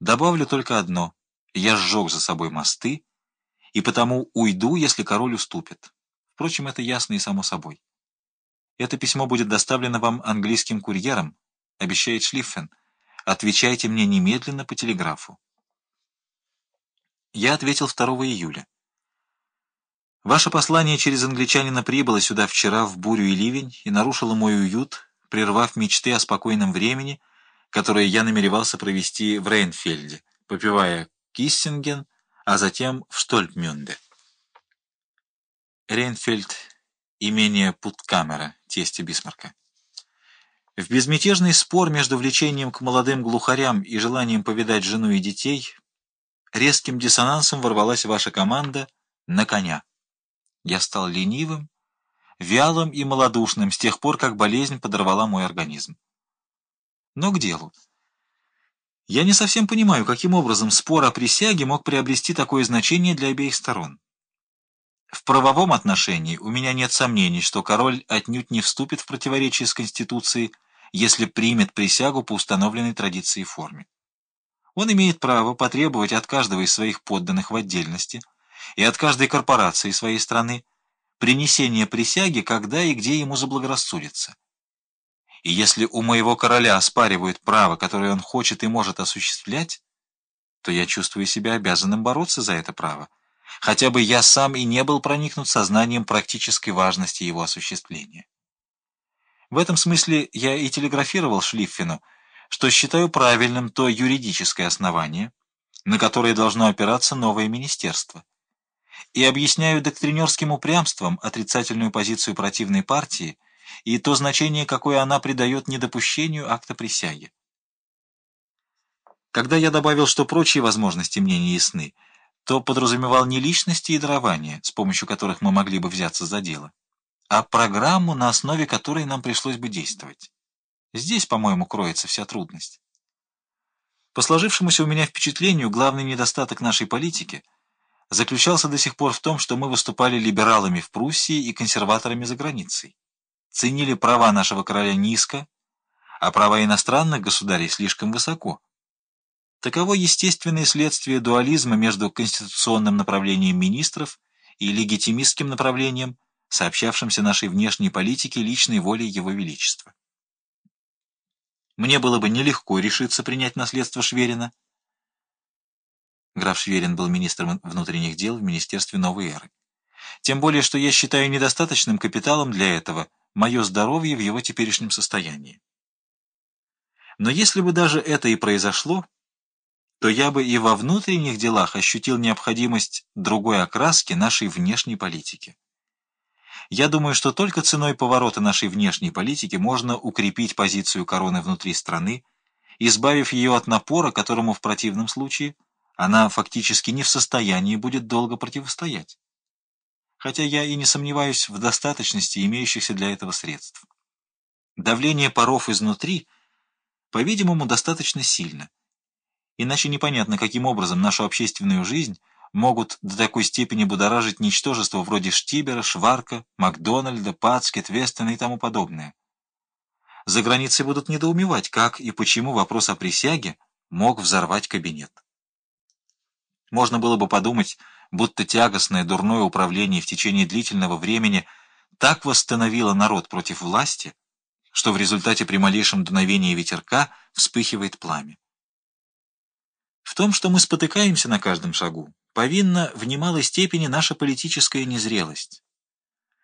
Добавлю только одно. Я сжег за собой мосты, и потому уйду, если король уступит. Впрочем, это ясно и само собой. Это письмо будет доставлено вам английским курьером, обещает Шлиффен. Отвечайте мне немедленно по телеграфу. Я ответил 2 июля. Ваше послание через англичанина прибыло сюда вчера в бурю и ливень и нарушило мой уют, прервав мечты о спокойном времени, которое я намеревался провести в Рейнфельде, попивая Киссинген, а затем в Штольпмюнде. Рейнфельд — имение Путкамера, тестя Бисмарка. В безмятежный спор между влечением к молодым глухарям и желанием повидать жену и детей резким диссонансом ворвалась ваша команда на коня. Я стал ленивым, вялым и малодушным с тех пор, как болезнь подорвала мой организм. Но к делу. Я не совсем понимаю, каким образом спор о присяге мог приобрести такое значение для обеих сторон. В правовом отношении у меня нет сомнений, что король отнюдь не вступит в противоречие с Конституцией, если примет присягу по установленной традиции и форме. Он имеет право потребовать от каждого из своих подданных в отдельности и от каждой корпорации своей страны принесение присяги, когда и где ему заблагорассудится. И если у моего короля оспаривают право, которое он хочет и может осуществлять, то я чувствую себя обязанным бороться за это право, хотя бы я сам и не был проникнут сознанием практической важности его осуществления. В этом смысле я и телеграфировал Шлиффену, что считаю правильным то юридическое основание, на которое должно опираться новое министерство, и объясняю доктринерским упрямством отрицательную позицию противной партии и то значение, какое она придает недопущению акта присяги. Когда я добавил, что прочие возможности мне не ясны, то подразумевал не личности и дарования, с помощью которых мы могли бы взяться за дело, а программу, на основе которой нам пришлось бы действовать. Здесь, по-моему, кроется вся трудность. По сложившемуся у меня впечатлению, главный недостаток нашей политики заключался до сих пор в том, что мы выступали либералами в Пруссии и консерваторами за границей ценили права нашего короля низко, а права иностранных государей слишком высоко. Таково естественное следствие дуализма между конституционным направлением министров и легитимистским направлением, сообщавшимся нашей внешней политике личной волей Его Величества. Мне было бы нелегко решиться принять наследство Шверина. Граф Шверин был министром внутренних дел в Министерстве новой эры. Тем более, что я считаю недостаточным капиталом для этого мое здоровье в его теперешнем состоянии. Но если бы даже это и произошло, то я бы и во внутренних делах ощутил необходимость другой окраски нашей внешней политики. Я думаю, что только ценой поворота нашей внешней политики можно укрепить позицию короны внутри страны, избавив ее от напора, которому в противном случае она фактически не в состоянии будет долго противостоять хотя я и не сомневаюсь в достаточности имеющихся для этого средств. Давление паров изнутри, по-видимому, достаточно сильно. Иначе непонятно, каким образом нашу общественную жизнь могут до такой степени будоражить ничтожество вроде Штибера, Шварка, Макдональда, Пацкет, Вестена и тому подобное. За границей будут недоумевать, как и почему вопрос о присяге мог взорвать кабинет. Можно было бы подумать, будто тягостное дурное управление в течение длительного времени так восстановило народ против власти, что в результате при малейшем дуновении ветерка вспыхивает пламя. В том, что мы спотыкаемся на каждом шагу, повинна в немалой степени наша политическая незрелость.